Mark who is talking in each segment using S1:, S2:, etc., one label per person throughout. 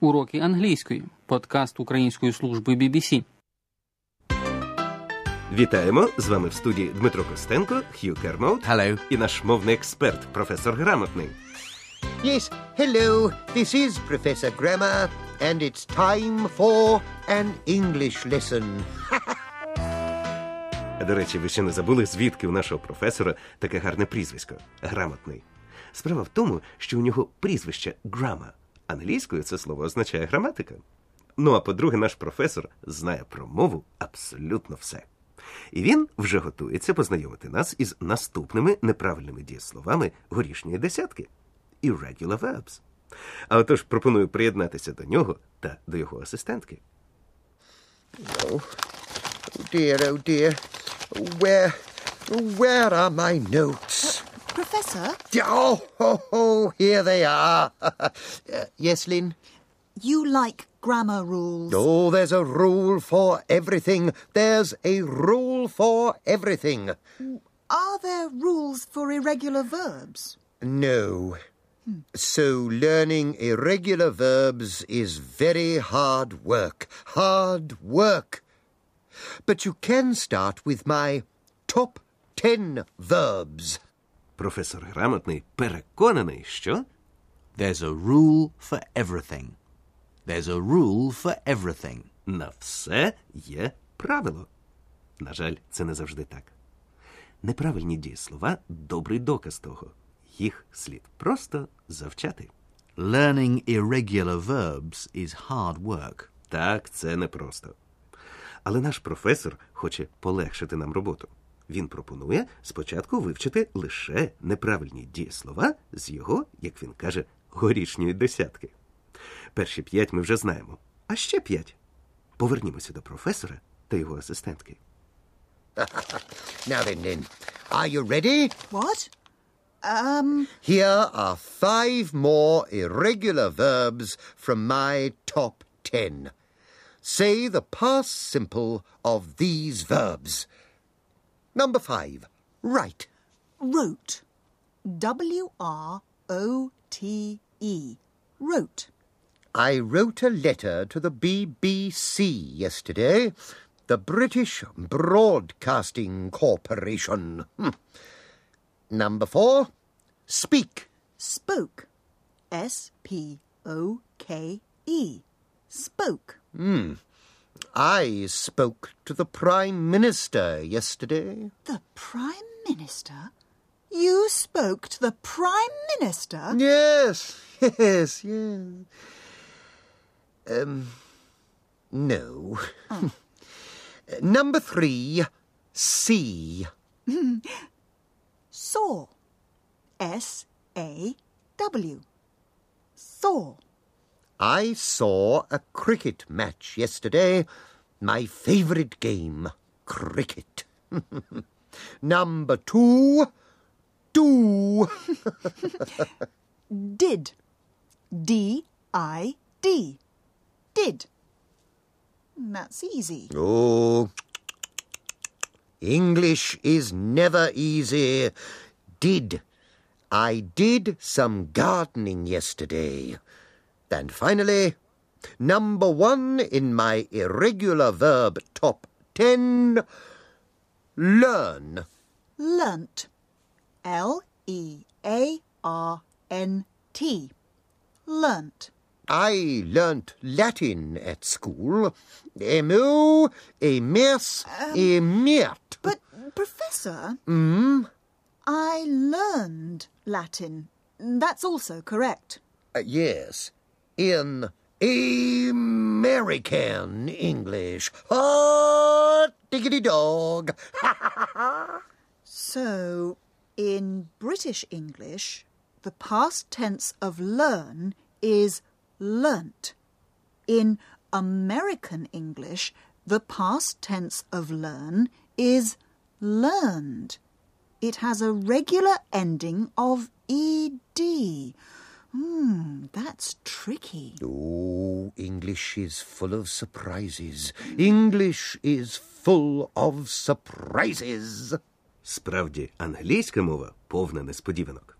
S1: Уроки англійської. Подкаст Української служби BBC.
S2: Вітаємо! З вами в студії Дмитро Костенко, Хью Кермоут
S3: Hello.
S2: і наш мовний експерт, професор Грамотний.
S4: Yes, hello, this is Professor Grammar, and it's time for an English lesson.
S2: До речі, ви ще не забули, звідки у нашого професора таке гарне прізвисько грамотний. Справа в тому, що у нього прізвище грама. Англійською це слово означає граматика. Ну а по-друге, наш професор знає про мову абсолютно все. І він вже готується познайомити нас із наступними неправильними дієсловами горішньої десятки irregular verbs. А отож пропоную приєднатися до нього та до його асистентки.
S4: Oh dear, oh dear. Where, where are my notes?
S5: Professor,
S4: Oh, oh, oh here they are. Uh, yes, Lynn?
S5: you like grammar rules.
S4: Oh, there's a rule for everything. There's a rule for everything.
S5: Are there rules for irregular verbs?
S4: No. So learning irregular verbs is very hard work. Hard work. But you can start with my top 10 verbs.
S2: Професор грамотний переконаний, що
S3: There's a rule for everything. There's a rule for everything.
S2: на все є правило. На жаль, це не завжди так. Неправильні дієслова добрий доказ того. Їх слід просто завчати.
S3: Learning irregular verbs is hard work.
S2: Так, це непросто. Але наш професор хоче полегшити нам роботу. Він пропонує спочатку вивчити лише неправильні дієслова з його, як він каже, горішньої десятки. Перші п'ять ми вже знаємо. А ще п'ять. Повернімося до професора та його асистентки.
S4: Now then, Lynn, are you ready?
S5: What? Um,
S4: Here are five more irregular verbs from my top 10. Say the past simple of these verbs. Number five, write.
S5: wrote. W R O T E. Wrote.
S4: I wrote a letter to the BBC yesterday, the British Broadcasting Corporation. Hmm. Number four, speak.
S5: Spoke. S P O K E. Spoke.
S4: I spoke to the Prime Minister yesterday.
S5: The Prime Minister? You spoke to the Prime Minister?
S4: Yes, yes, yes. Um, no. Number three, see.
S5: Saw. S A W. Saw.
S4: I saw a cricket match yesterday. My favourite game, cricket. Number two, do.
S5: Did. D I D. Did. That's easy.
S4: Oh, English is never easy. Did. I did some gardening yesterday. And finally, number one in my irregular verb top ten, learn.
S5: Learnt. L E A R N T. Learnt.
S4: I learnt Latin at school. Emu, emes, emirt.
S5: But, Professor,
S4: Mm?
S5: I learned Latin. That's also correct.
S4: Uh, yes, in American English. Ah, Hot diggity dog.
S5: So, in British English, the past tense of learn is learnt. In American English, the past tense of learn is learned. It has a regular ending of ed. Hmm, that's tricky.
S4: Oh, English is full of surprises. English is full of surprises.
S2: Справді, англійська мова повна несподіванок.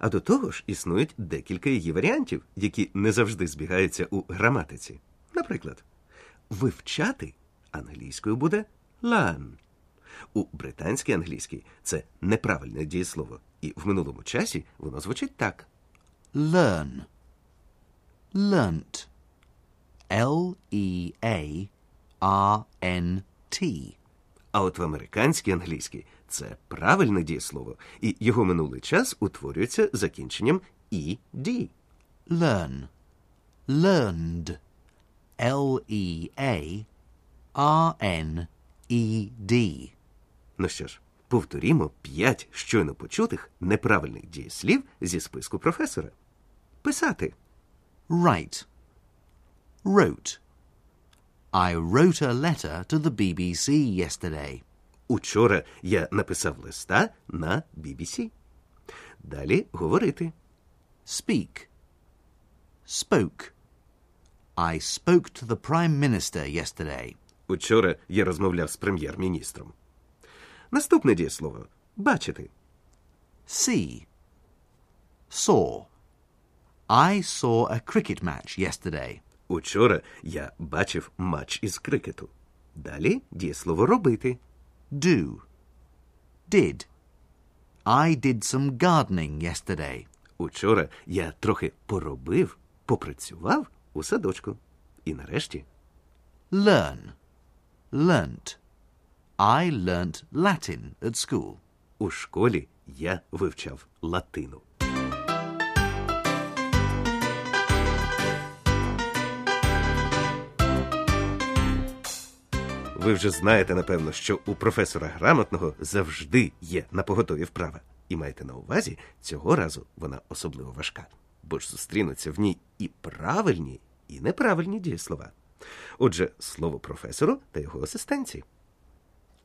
S2: А до того ж існують декілька її варіантів, які не завжди збігаються у граматиці. Наприклад, вивчати англійською буде learn. У британській англійській це неправильне дієслово, і в минулому часі воно звучить так.
S3: Learn. Learnt. L E A R N T.
S2: А от в американській англійській це правильне дієслово, і його минулий час утворюється закінченням «ed».
S3: Learn. Learned. L E A R N E D.
S2: Ну що ж, повторімо п'ять щойно почутих неправильних дієслів зі списку професора. Писати.
S3: Write. Wrote. I wrote a letter to the BBC yesterday.
S2: Учора я написав листа на BBC. Далі говорити.
S3: Speak. Spoke. I spoke to the Prime Minister yesterday.
S2: Учора я розмовляв з прем'єр-міністром. Наступне дієслово бачити.
S3: See. Saw. I saw a cricket match yesterday.
S2: Учора я бачив матч із крикету. Далі дієслово робити.
S3: Do. Did. I did some gardening yesterday.
S2: Учора я трохи поробив, попрацював у садочку. І нарешті
S3: Learn. Learnt. I learnt Latin at school.
S2: у школі я вивчав латину. Ви вже знаєте, напевно, що у професора грамотного завжди є на поготові вправа. І маєте на увазі, цього разу вона особливо важка, бо ж зустрінуться в ній і правильні, і неправильні дієслова. Отже, слово професору та його асистенції.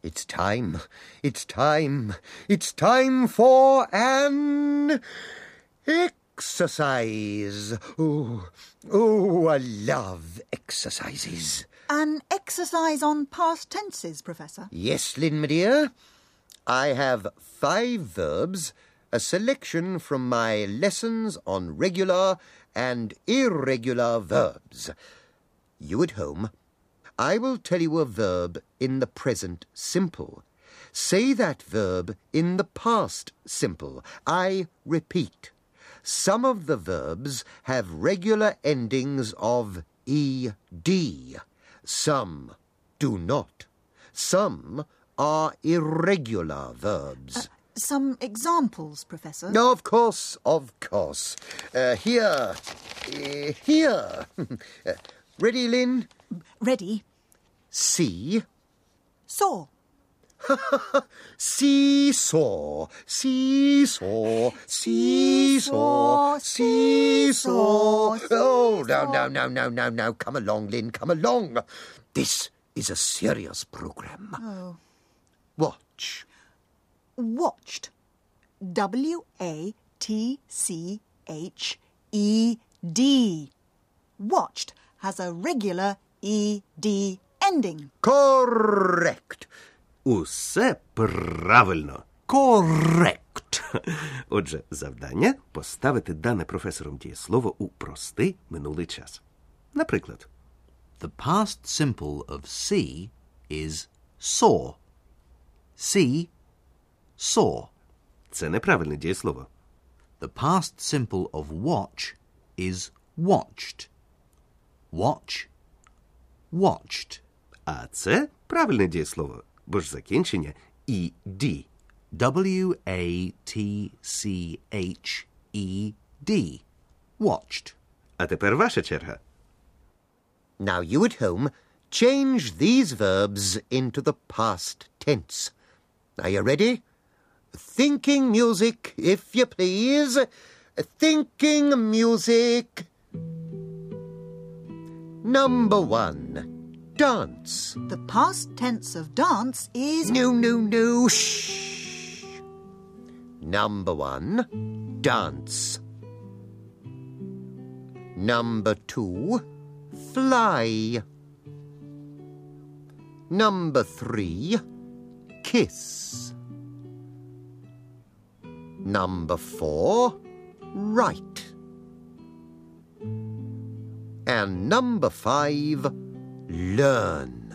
S4: It's time. It's time. It's time for an exercise. Oh, oh, I love exercises.
S5: An exercise on past tenses, Professor.
S4: Yes, Lynn, my dear. I have five verbs, a selection from my lessons on regular and irregular verbs. You at home, I will tell you a verb in the present simple. Say that verb in the past simple. I repeat. Some of the verbs have regular endings of ed. Some do not. Some are irregular verbs.
S5: Some examples, Professor.
S4: No, of course, of course. Uh, here, uh, here. Uh, ready, Lynn?
S5: Ready.
S4: See,
S5: Saw.
S4: seesaw, seesaw, seesaw, seesaw. Oh, no, no, no, no, no, no. Come along, Lynn, come along. This is a serious program.
S5: Oh.
S4: Watch.
S5: Watched. W A T C H E D. Watched has a regular E D ending.
S4: Correct.
S2: Усе правильно.
S3: Correct.
S2: Отже, завдання поставити дане професором дієслово у простий минулий час. Наприклад,
S3: The past simple of see is saw. See, saw.
S2: це неправильне дієслово.
S3: The past simple of watch is watched. Watch, watched.
S2: А це правильне дієслово, бо ж закінчення «ed».
S3: W A T C H E D. Watched.
S2: А тепер ваша черга.
S4: Now, you at home, change these verbs into the past tense. Are you ready? Thinking music, if you please. Thinking music. Number one, dance.
S5: The past tense of dance is
S4: No, no, no, shh. Number one, dance. Number two, fly. Number three, kiss. Number four, write. And number five, learn.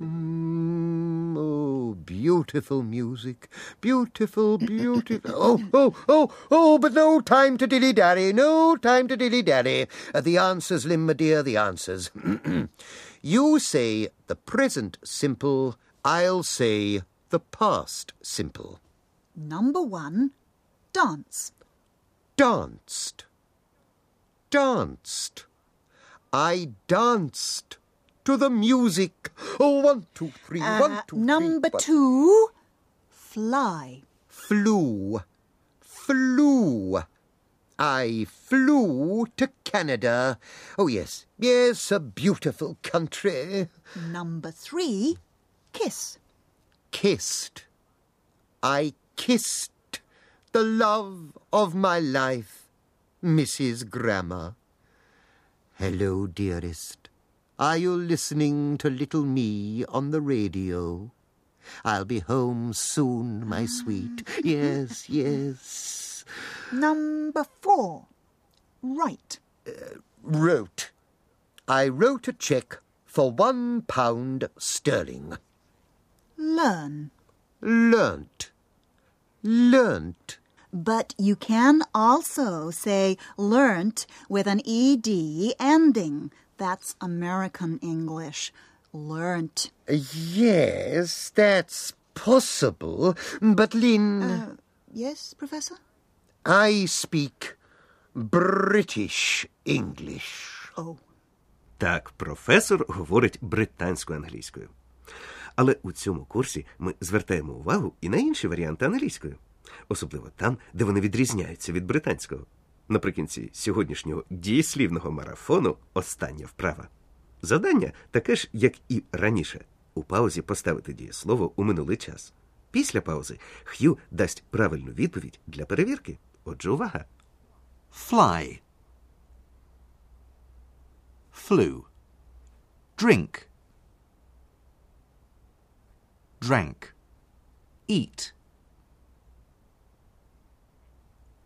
S4: Mm, oh, beautiful music. Beautiful, beautiful. oh, oh, oh, oh, but no time to dilly dally. No time to dilly dally. Uh, the answers, my dear, the answers. you say the present simple, I'll say the past simple.
S5: Number one, dance.
S4: Danced. Danced. I danced to the music. Oh, one, two, three, one,
S5: Uh,
S4: two, three,
S5: number
S4: one.
S5: two, fly.
S4: Flew. Flew. I flew to Canada. Oh, yes, yes, a beautiful country.
S5: Number three, kiss.
S4: Kissed. I kissed the love of my life, Mrs. Grammar. Hello, dearest. Are you listening to little me on the radio? I'll be home soon, my sweet. Yes, yes.
S5: Number four, write.
S4: Uh, wrote. I wrote a cheque for one pound sterling.
S5: Learn.
S4: Learnt. Learnt.
S5: But you can also say learnt with an ed ending. That's American English. Learnt.
S4: Yes, that's possible. But Lynn.
S5: Uh, yes, Professor?
S4: I speak British English.
S5: Oh.
S2: Так, професор говорить британську англійською. Але у цьому курсі ми звертаємо увагу і на інші варіанти англійської. Особливо там, де вони відрізняються від британського. Наприкінці сьогоднішнього дієслівного марафону остання вправа. Завдання таке ж, як і раніше. У паузі поставити дієслово у минулий час. Після паузи Х'ю дасть правильну відповідь для перевірки. Отже, увага.
S3: fly, flew, drink, drank, eat,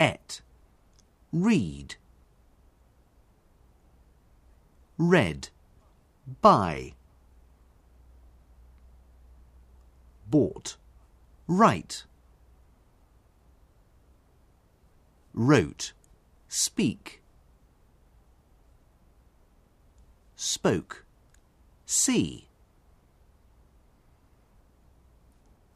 S3: ate, read, read, buy, bought, write, wrote, speak, spoke, see,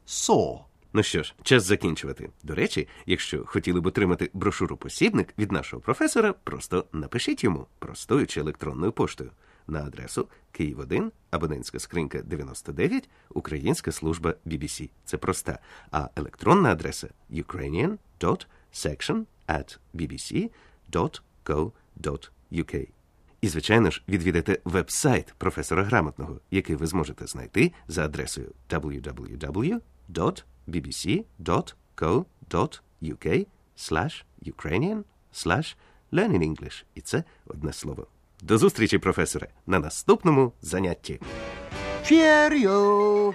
S3: saw,
S2: Ну що ж, час закінчувати. До речі, якщо хотіли б отримати брошуру-посібник від нашого професора, просто напишіть йому простою чи електронною поштою на адресу Київ 1, абонентська скринька 99, Українська служба BBC. Це проста. А електронна адреса ukrainian.section at bbc.co.uk. І, звичайно ж, відвідайте веб-сайт професора Грамотного, який ви зможете знайти за адресою www.bbc.co.uk slash Ukrainian slash Learning English. І це одне слово. До зустрічі, професоре, на наступному занятті.
S4: Cheerio!